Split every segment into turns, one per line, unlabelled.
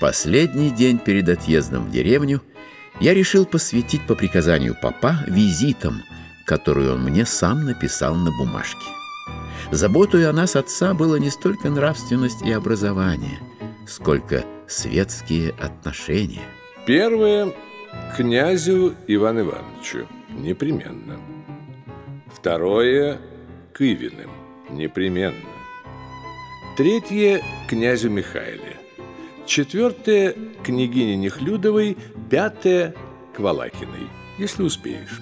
Последний день перед отъездом в деревню я решил посвятить по приказанию папа визитам, которую он мне сам написал на бумажке. Заботой о нас отца было не столько нравственность и образование, сколько светские отношения.
Первое – князю Ивану Ивановичу, непременно. Второе – к Ивиным, непременно. Третье – князю Михаиле. Четвертое – княгине Нехлюдовой. Пятое – к если успеешь.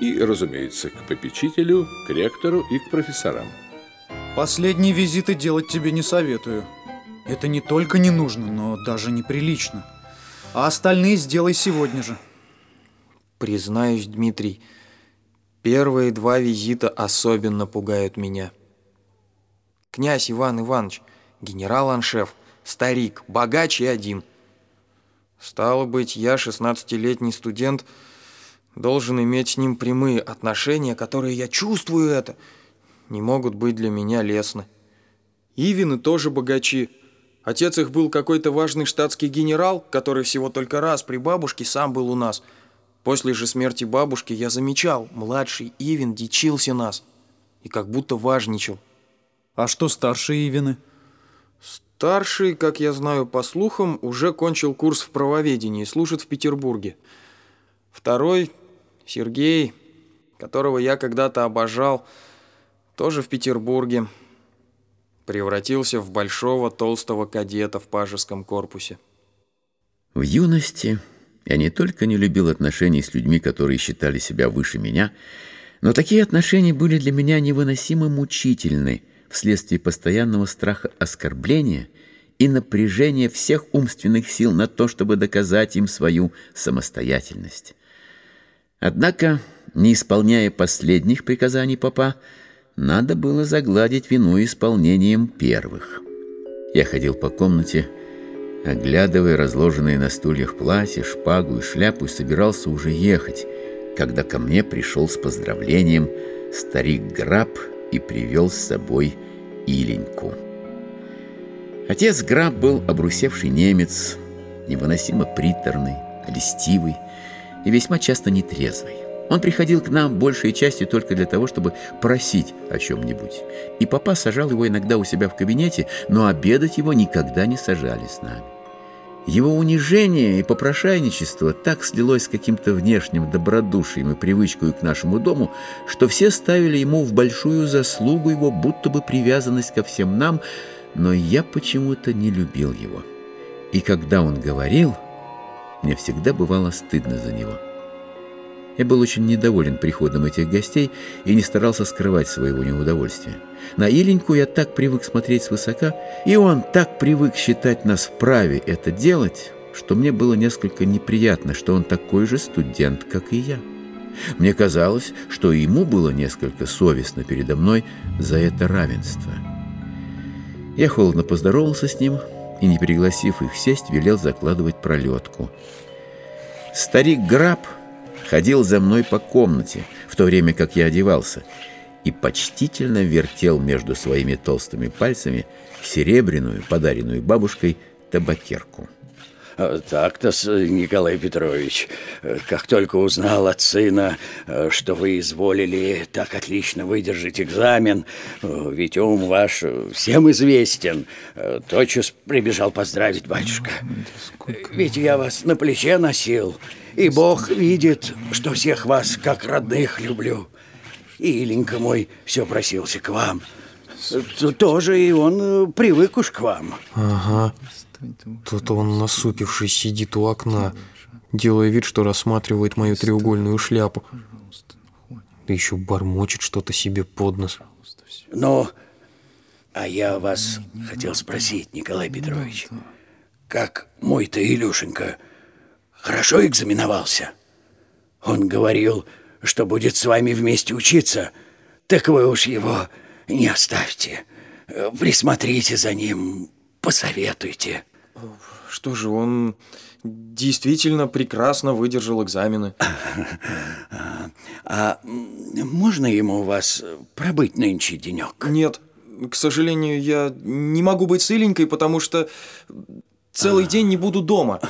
И, разумеется, к попечителю, к ректору и к профессорам.
Последние визиты делать тебе не советую. Это не только не нужно, но даже неприлично. А остальные сделай сегодня же.
Признаюсь, Дмитрий, первые два визита особенно пугают меня. Князь Иван Иванович, генерал-аншеф – старик, богач и один. Стало быть, я, шестнадцатилетний студент, должен иметь с ним прямые отношения, которые, я чувствую это, не могут быть для меня лестны. Ивины тоже богачи. Отец их был какой-то важный штатский генерал, который всего только раз при бабушке сам был у нас. После же смерти бабушки я замечал, младший Ивин дичился нас и как будто важничал.
А что старшие Ивины?
Старший, как я знаю по слухам, уже кончил курс в правоведении, служит в Петербурге. Второй, Сергей, которого я когда-то обожал, тоже в Петербурге, превратился в большого толстого кадета в пажеском корпусе.
В юности я не только не любил отношений с людьми, которые считали себя выше меня, но такие отношения были для меня невыносимо мучительны – вследствие постоянного страха оскорбления и напряжения всех умственных сил на то, чтобы доказать им свою самостоятельность. Однако, не исполняя последних приказаний папа, надо было загладить вину исполнением первых. Я ходил по комнате, оглядывая разложенные на стульях платья, шпагу и шляпу, и собирался уже ехать, когда ко мне пришел с поздравлением старик Граб и привел с собой Иленьку. Отец Граб был обрусевший немец, невыносимо приторный, льстивый и весьма часто нетрезвый. Он приходил к нам большей частью только для того, чтобы просить о чем-нибудь. И папа сажал его иногда у себя в кабинете, но обедать его никогда не сажали с нами. Его унижение и попрошайничество так слилось с каким-то внешним добродушием и привычкой к нашему дому, что все ставили ему в большую заслугу его будто бы привязанность ко всем нам, но я почему-то не любил его. И когда он говорил, мне всегда бывало стыдно за него. Я был очень недоволен приходом этих гостей и не старался скрывать своего неудовольствия. На Иленьку я так привык смотреть свысока, и он так привык считать нас вправе это делать, что мне было несколько неприятно, что он такой же студент, как и я. Мне казалось, что ему было несколько совестно передо мной за это равенство. Я холодно поздоровался с ним и, не пригласив их сесть, велел закладывать пролетку. Старик Граб ходил за мной по комнате, в то время как я одевался, и почтительно вертел между своими толстыми пальцами серебряную, подаренную бабушкой, табакерку.
Так-то, Николай Петрович, как только узнал от сына, что вы изволили так отлично выдержать экзамен, ведь ум ваш всем известен, тотчас прибежал поздравить батюшка. Ведь я вас на плече носил, и Бог видит, что всех вас как родных люблю. И Иленька мой все просился к вам. Тоже и он привык уж к вам.
Ага. Тут он, насупившись, сидит у окна, делая вид, что рассматривает мою треугольную шляпу. Да еще бормочет что-то себе под нос.
Ну, а я вас хотел спросить, Николай Петрович, как мой-то Илюшенька хорошо экзаменовался? Он говорил, что будет с вами вместе учиться. Так вы уж его не оставьте. Присмотрите за ним, посоветуйте.
Что же, он действительно прекрасно выдержал экзамены.
А можно ему у вас пробыть нынче денек?
Нет, к сожалению, я не могу быть с Иленькой, потому что... Целый день не буду дома.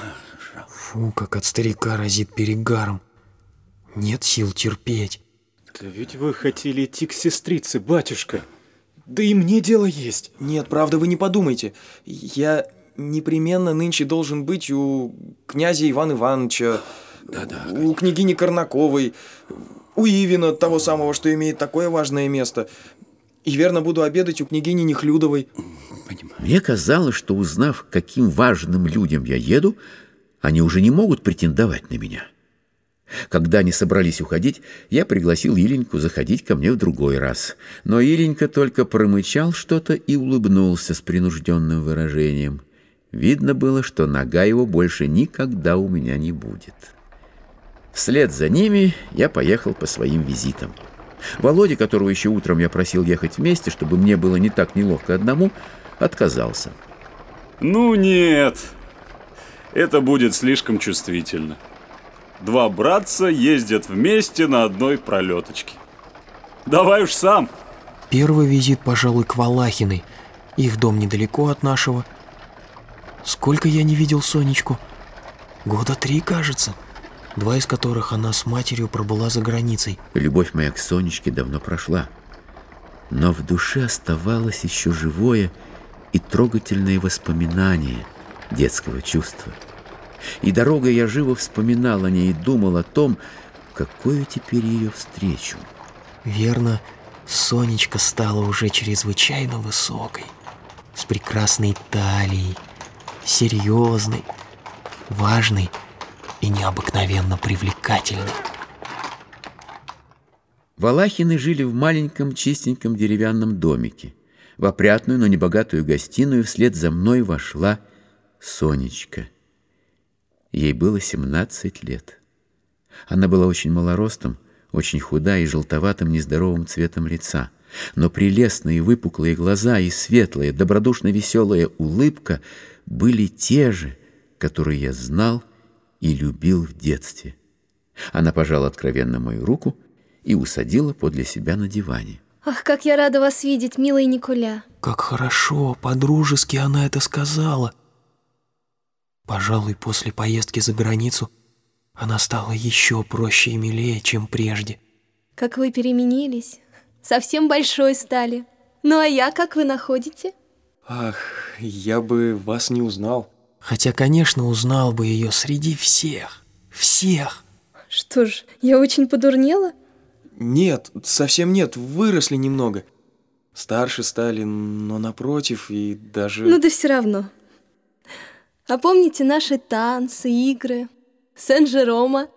Фу, как от старика разит перегаром. Нет сил терпеть.
Да ведь вы хотели идти к сестрице, батюшка. Да и мне дело есть.
Нет, правда, вы не подумайте. Я непременно нынче должен быть у князя Ивана Ивановича, у княгини Корнаковой, у Ивина, того самого, что имеет такое важное место. И верно буду обедать у княгини Нехлюдовой.
Мне казалось, что узнав, к каким важным людям я еду, они уже не могут претендовать на меня. Когда они собрались уходить, я пригласил Иленьку заходить ко мне в другой раз. Но Иленька только промычал что-то и улыбнулся с принужденным выражением. Видно было, что нога его больше никогда у меня не будет. Вслед за ними я поехал по своим визитам. Володя, которого еще утром я просил ехать вместе, чтобы мне было не так неловко одному, отказался.
Ну нет, это будет слишком чувствительно. Два братца ездят вместе на одной пролеточке. Давай уж сам.
Первый визит, пожалуй, к Валахиной. Их дом недалеко от нашего. Сколько я не видел Сонечку? Года три, кажется. Два из которых она с матерью пробыла за границей.
Любовь моя к Сонечке давно прошла. Но в душе оставалось еще живое и трогательное воспоминание детского чувства. И дорогой я живо вспоминал о ней и думал о том, какую теперь ее встречу.
Верно, Сонечка стала уже чрезвычайно высокой, с прекрасной талией, серьезной, важной и необыкновенно привлекательной.
Валахины жили в маленьком чистеньком деревянном домике. В опрятную, но небогатую гостиную вслед за мной вошла Сонечка. Ей было 17 лет. Она была очень малоростом, очень худая и желтоватым нездоровым цветом лица. Но прелестные выпуклые глаза и светлая, добродушно веселая улыбка были те же, которые я знал и любил в детстве. Она пожала откровенно мою руку и усадила подле себя на диване.
Ах, как я рада вас видеть, милый Николя.
Как хорошо, по-дружески она это сказала. Пожалуй, после поездки за границу она стала еще проще и милее, чем прежде.
Как вы переменились. Совсем большой стали. Ну а я как вы находите?
Ах, я бы вас не узнал.
Хотя, конечно, узнал бы ее среди всех. Всех.
Что ж, я очень подурнела?
Нет, совсем нет, выросли немного. Старше стали, но напротив и даже...
Ну да все равно. А помните наши танцы, игры, Сен-Жерома?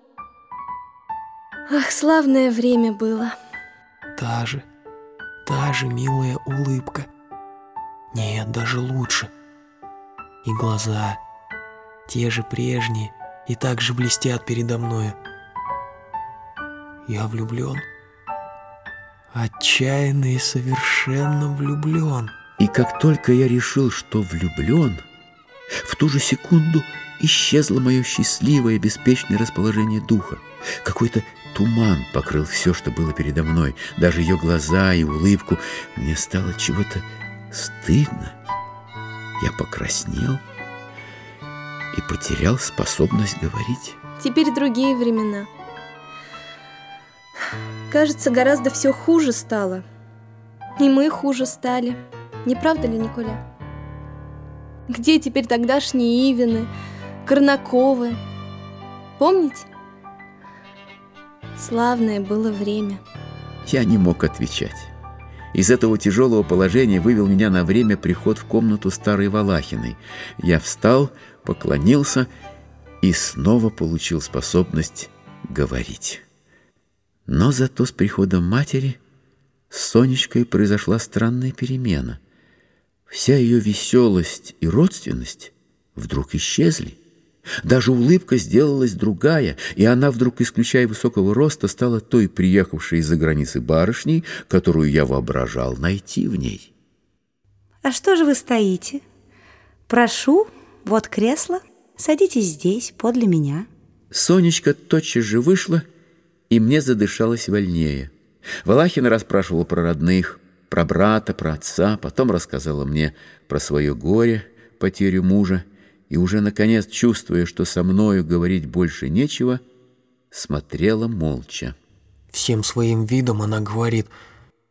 Ах, славное время было.
Та же, та же милая улыбка. Нет, даже лучше. И глаза, те же прежние, и так же блестят передо мною. Я влюблен. Отчаянно и совершенно влюблен.
И как только я решил, что влюблен, в ту же секунду исчезло мое счастливое, беспечное расположение духа. Какой-то туман покрыл все, что было передо мной, даже ее глаза и улыбку. Мне стало чего-то стыдно. Я покраснел и потерял способность говорить.
Теперь другие времена. Кажется, гораздо все хуже стало. И мы хуже стали. Не правда ли, Николя? Где теперь тогдашние Ивины, Корнаковы? Помните? Славное было время.
Я не мог отвечать. Из этого тяжелого положения вывел меня на время приход в комнату старой Валахиной. Я встал, поклонился и снова получил способность говорить. Но зато с приходом матери с Сонечкой произошла странная перемена. Вся ее веселость и родственность вдруг исчезли. Даже улыбка сделалась другая, и она вдруг, исключая высокого роста, стала той приехавшей из-за границы барышней, которую я воображал найти в ней.
А что же вы стоите? Прошу, вот кресло, садитесь здесь, подле меня.
Сонечка тотчас же вышла, и мне задышалось вольнее. Валахина расспрашивала про родных, про брата, про отца, потом рассказала мне про свое горе, потерю мужа, и уже, наконец, чувствуя, что со мною говорить больше нечего, смотрела молча.
Всем своим видом она говорит,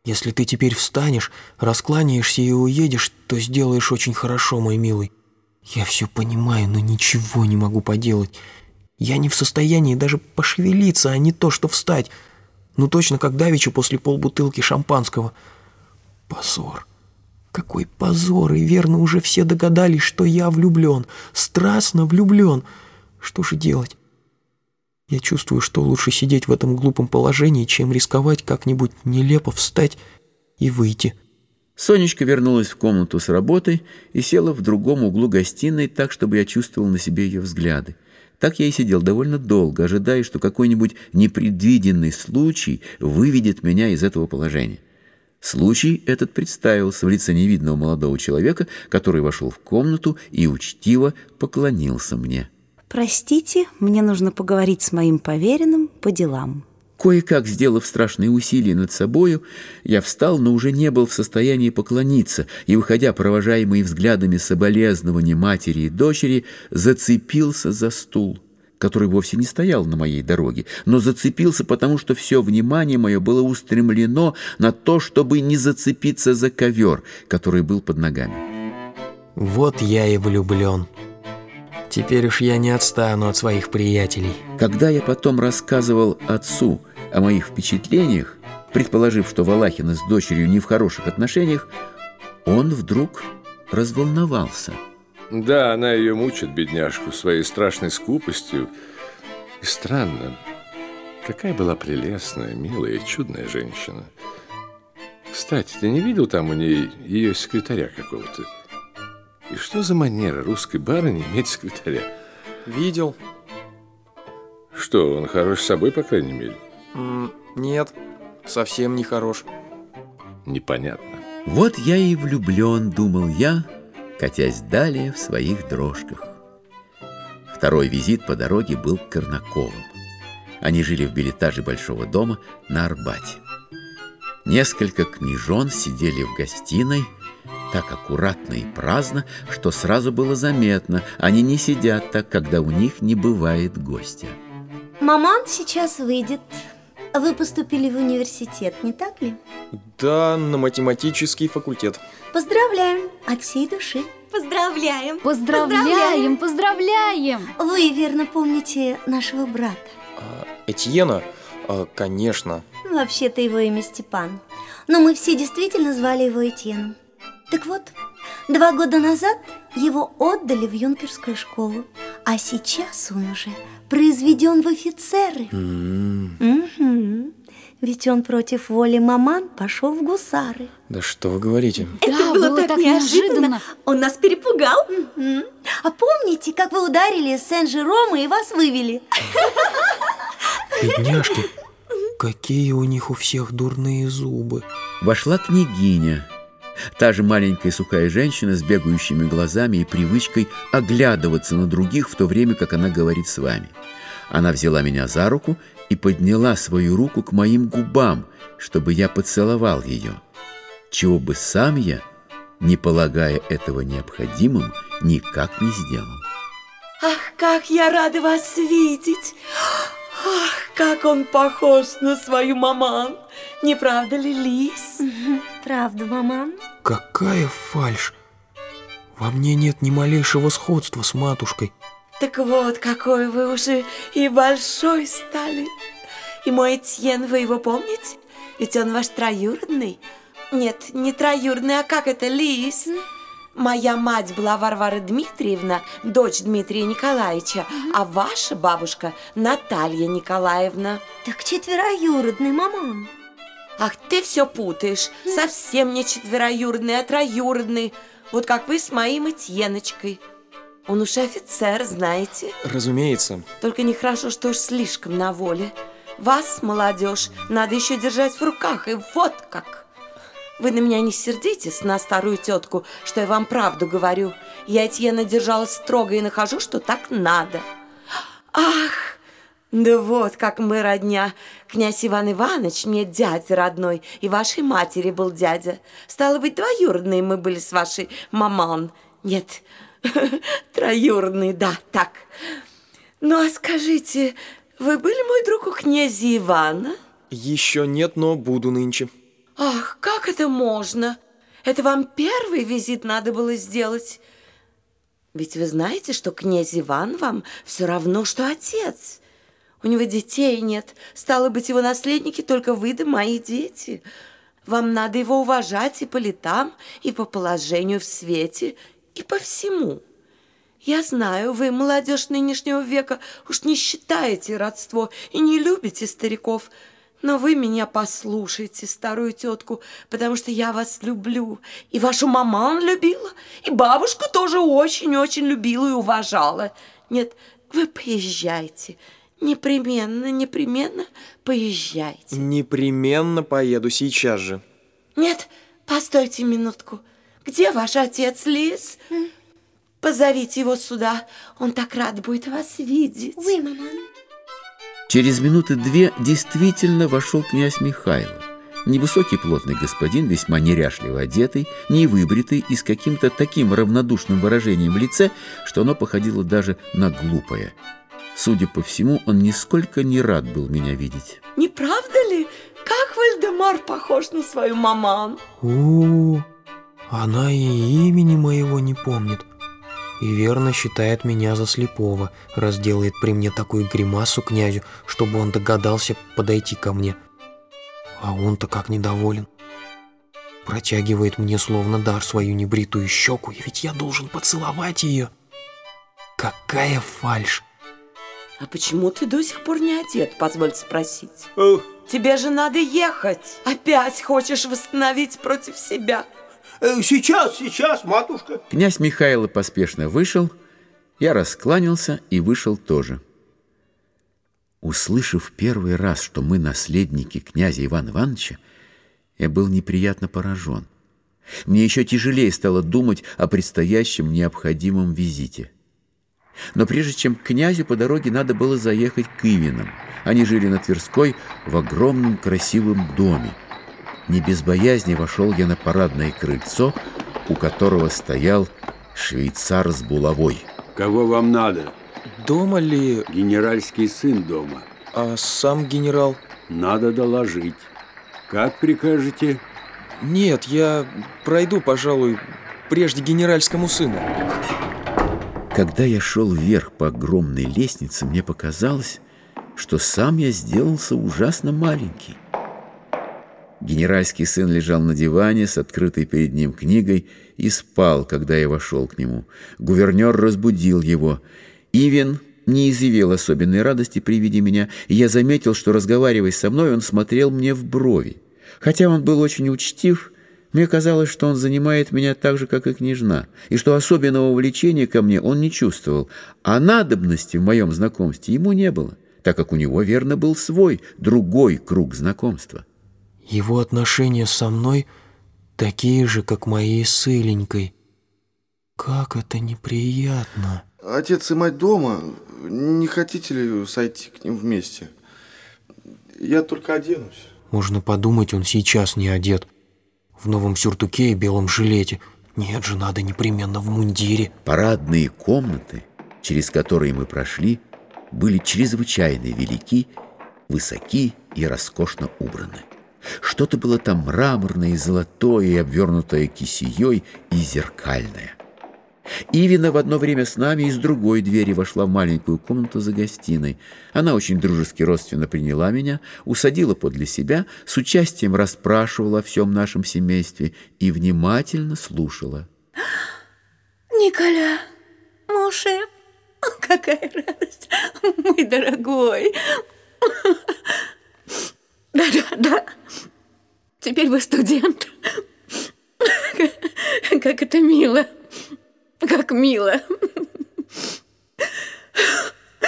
«Если ты теперь встанешь, раскланяешься и уедешь, то сделаешь очень хорошо, мой милый. Я все понимаю, но ничего не могу поделать. Я не в состоянии даже пошевелиться, а не то, что встать. Ну точно как давеча после полбутылки шампанского. Позор. Какой позор, и верно уже все догадались, что я влюблен, страстно влюблен. Что же делать? Я чувствую, что лучше сидеть в этом глупом положении, чем рисковать как-нибудь нелепо встать и выйти.
Сонечка вернулась в комнату с работой и села в другом углу гостиной так, чтобы я чувствовал на себе ее взгляды. Так я и сидел довольно долго, ожидая, что какой-нибудь непредвиденный случай выведет меня из этого положения. Случай этот представился в лице невидного молодого человека, который вошел в комнату и учтиво поклонился мне.
Простите, мне нужно поговорить с моим поверенным по делам.
Кое-как, сделав страшные усилия над собою, я встал, но уже не был в состоянии поклониться, и, выходя, провожаемый взглядами соболезнования матери и дочери, зацепился за стул, который вовсе не стоял на моей дороге, но зацепился, потому что все внимание мое было устремлено на то, чтобы не зацепиться за ковер, который был под ногами.
Вот я и влюблен. Теперь уж я не отстану от своих приятелей.
Когда я потом рассказывал отцу о моих впечатлениях, предположив, что Валахина с дочерью не в хороших отношениях, он вдруг разволновался.
Да, она ее мучит, бедняжку, своей страшной скупостью. И странно, какая была прелестная, милая и чудная женщина. Кстати, ты не видел там у ней ее секретаря какого-то? И что за манера русской барыни иметь секретаря?
Видел?
Что, он хорош собой, по крайней мере?
М нет, совсем не хорош.
Непонятно.
Вот я и влюблен, думал я, катясь далее в своих дрожках. Второй визит по дороге был к Корнаковым. Они жили в билетаже большого дома на Арбате. Несколько княжон сидели в гостиной, так аккуратно и праздно, что сразу было заметно, они не сидят так, когда у них не бывает гостя.
Маман сейчас выйдет. Вы поступили в университет, не так ли?
Да, на математический факультет.
Поздравляем от всей души. Поздравляем.
Поздравляем, поздравляем.
Вы верно помните нашего брата?
А, Этьена? А, конечно.
Вообще-то его имя Степан. Но мы все действительно звали его Этьеном. Так вот, два года назад его отдали в юнкерскую школу, а сейчас он уже произведен в офицеры. Угу. Ведь он против воли маман пошел в гусары.
Да что вы говорите?
Это
Да,
было,
было
так,
так
неожиданно.
неожиданно.
Он нас перепугал. Мгм. А помните, как вы ударили Сен-Жерома и вас вывели?
Бедняжки, какие у них у всех дурные зубы.
Вошла княгиня, та же маленькая сухая женщина с бегающими глазами и привычкой оглядываться на других в то время, как она говорит с вами. Она взяла меня за руку и подняла свою руку к моим губам, чтобы я поцеловал ее, чего бы сам я, не полагая этого необходимым, никак не сделал.
Ах, как я рада вас видеть! Ах, как он похож на свою маман! Не правда ли, Лис?
Правда, маман?
Какая фальшь! Во мне нет ни малейшего сходства с матушкой.
Так вот, какой вы уже и большой стали. И мой Этьен, вы его помните? Ведь он ваш троюродный. Нет, не троюродный, а как это, Лис? Моя мать была Варвара Дмитриевна, дочь Дмитрия Николаевича, а ваша бабушка Наталья Николаевна.
Так четвероюродный, маман.
Ах, ты все путаешь. Совсем не четвероюродный, а троюродный. Вот как вы с моим Этьеночкой. Он уж офицер, знаете.
Разумеется.
Только нехорошо, что уж слишком на воле. Вас, молодежь, надо еще держать в руках, и вот как. Вы на меня не сердитесь, на старую тетку, что я вам правду говорю. Я Этьена держалась строго и нахожу, что так надо. Ах, да вот как мы родня. Князь Иван Иванович мне дядя родной, и вашей матери был дядя. Стало быть, двоюродные мы были с вашей маман. Нет, Троюрный, да, так. Ну, а скажите, вы были, мой друг, у князя Ивана?
Еще нет, но буду нынче.
Ах, как это можно? Это вам первый визит надо было сделать. Ведь вы знаете, что князь Иван вам все равно, что отец. У него детей нет. Стало быть, его наследники только вы да мои дети. Вам надо его уважать и по летам, и по положению в свете, и по всему. Я знаю, вы, молодежь нынешнего века, уж не считаете родство и не любите стариков, но вы меня послушайте, старую тетку, потому что я вас люблю. И вашу маман любила, и бабушку тоже очень-очень любила и уважала. Нет, вы поезжайте, непременно, непременно поезжайте.
Непременно поеду сейчас же.
Нет, постойте минутку. Где ваш отец, Лис? Позовите его сюда. Он так рад будет вас видеть.
Вы, маман.
Через минуты две действительно вошел князь Михайло. Невысокий плотный господин, весьма неряшливо одетый, невыбритый и с каким-то таким равнодушным выражением в лице, что оно походило даже на глупое. Судя по всему, он нисколько не рад был меня видеть.
Не правда ли? Как Вальдемар похож на свою маман?
О, она и имени моего не помнит. И верно считает меня за слепого, раз делает при мне такую гримасу князю, чтобы он догадался подойти ко мне. А он-то как недоволен. Протягивает мне словно дар свою небритую щеку, и ведь я должен поцеловать ее. Какая фальшь!
А почему ты до сих пор не одет, позволь спросить? Тебе же надо ехать. Опять хочешь восстановить против себя.
Э, Сейчас, сейчас, матушка.
Князь Михайло поспешно вышел, я раскланялся и вышел тоже. Услышав первый раз, что мы наследники князя Ивана Ивановича, я был неприятно поражен. Мне еще тяжелее стало думать о предстоящем необходимом визите. Но прежде чем к князю по дороге надо было заехать к Ивинам. Они жили на Тверской в огромном красивом доме. Не без боязни вошел я на парадное крыльцо, у которого стоял швейцар с булавой.
Кого вам надо?
Дома ли...
Генеральский сын дома.
А сам генерал?
Надо доложить. Как прикажете?
Нет, я пройду, пожалуй, прежде генеральскому сыну.
Когда я шел вверх по огромной лестнице, мне показалось, что сам я сделался ужасно маленький. Генеральский сын лежал на диване с открытой перед ним книгой и спал, когда я вошел к нему. Гувернер разбудил его. Ивен не изъявил особенной радости при виде меня, и я заметил, что, разговаривая со мной, он смотрел мне в брови. Хотя он был очень учтив, мне казалось, что он занимает меня так же, как и княжна, и что особенного влечения ко мне он не чувствовал, а надобности в моем знакомстве ему не было, так как у него, верно, был свой, другой круг знакомства.
Его отношения со мной такие же, как мои с Иленькой. Как это неприятно.
Отец и мать дома. Не хотите ли сойти к ним вместе? Я только оденусь.
Можно подумать, он сейчас не одет. В новом сюртуке и белом жилете. Нет же, надо непременно в мундире.
Парадные комнаты, через которые мы прошли, были чрезвычайно велики, высоки и роскошно убраны. Что-то было там мраморное и золотое, и обвернутое кисеей, и зеркальное. Ивина в одно время с нами из другой двери вошла в маленькую комнату за гостиной. Она очень дружески родственно приняла меня, усадила подле себя, с участием расспрашивала о всем нашем семействе и внимательно слушала.
Николя, Моше, какая радость, мой дорогой. Да-да-да, теперь вы студент. Как это мило, как мило.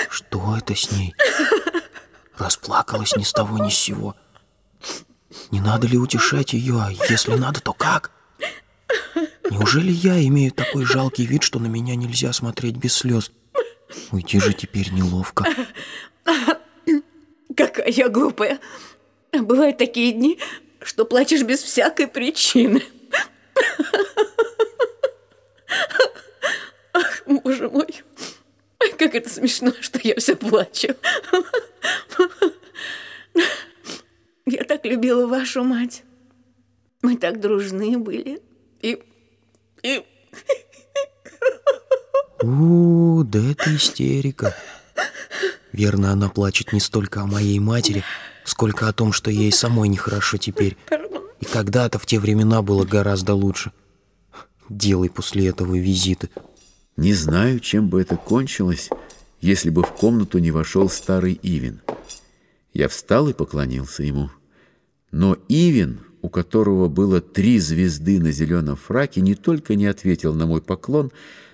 Что это с ней? Расплакалась ни с того ни с сего. Не надо ли утешать ее, а если надо, то как? Неужели я имею такой жалкий вид, что на меня нельзя смотреть без слез? Уйти же теперь неловко.
Какая я глупая. Бывают такие дни, что плачешь без всякой причины. Ах,
боже мой, Ой, как это смешно, что я все плачу. Я так любила вашу мать. Мы так дружны были. И... и...
У, да это истерика. Верно, она плачет не столько о моей матери, сколько о том, что ей самой нехорошо теперь. И когда-то в те времена было гораздо лучше. Делай после этого визиты.
Не знаю, чем бы это кончилось, если бы в комнату не вошел старый Ивин. Я встал и поклонился ему. Но Ивин, у которого было три звезды на зеленом фраке, не только не ответил на мой поклон,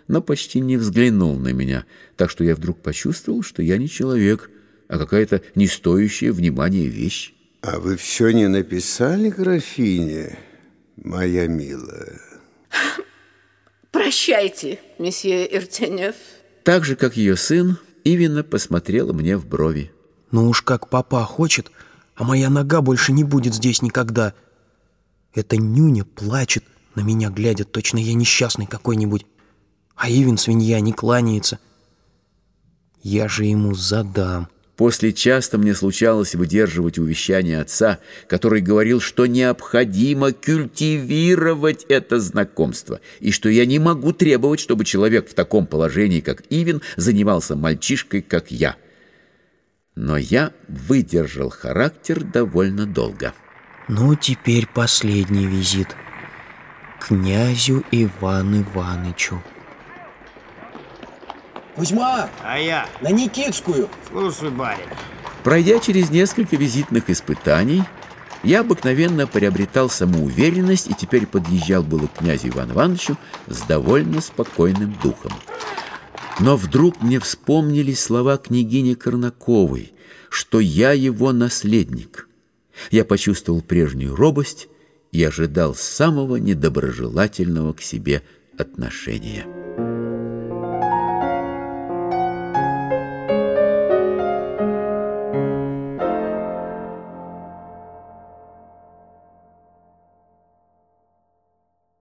но почти не взглянул на меня, так что я вдруг почувствовал, что я не человек, а какая-то не стоящая внимания вещь.
А вы все не написали, графине, моя милая?
Прощайте, месье Иртенев.
Так же, как ее сын, Ивина посмотрела мне в брови.
Ну уж как папа хочет, а моя нога больше не будет здесь никогда. Эта нюня плачет, на меня глядя, точно я несчастный какой-нибудь. А Ивин, свинья, не кланяется. Я же ему задам.
После часто мне случалось выдерживать увещания отца, который говорил, что необходимо культивировать это знакомство, и что я не могу требовать, чтобы человек в таком положении, как Ивин, занимался мальчишкой, как я. Но я выдержал характер довольно долго.
Ну, теперь последний визит. Князю Иван Иванычу.
Кузьма!
А я?
На Никитскую!
Слушай, барин.
Пройдя через несколько визитных испытаний, я обыкновенно приобретал самоуверенность и теперь подъезжал было к князю Ивану Ивановичу с довольно спокойным духом. Но вдруг мне вспомнились слова княгини Корнаковой, что я его наследник. Я почувствовал прежнюю робость и ожидал самого недоброжелательного к себе отношения.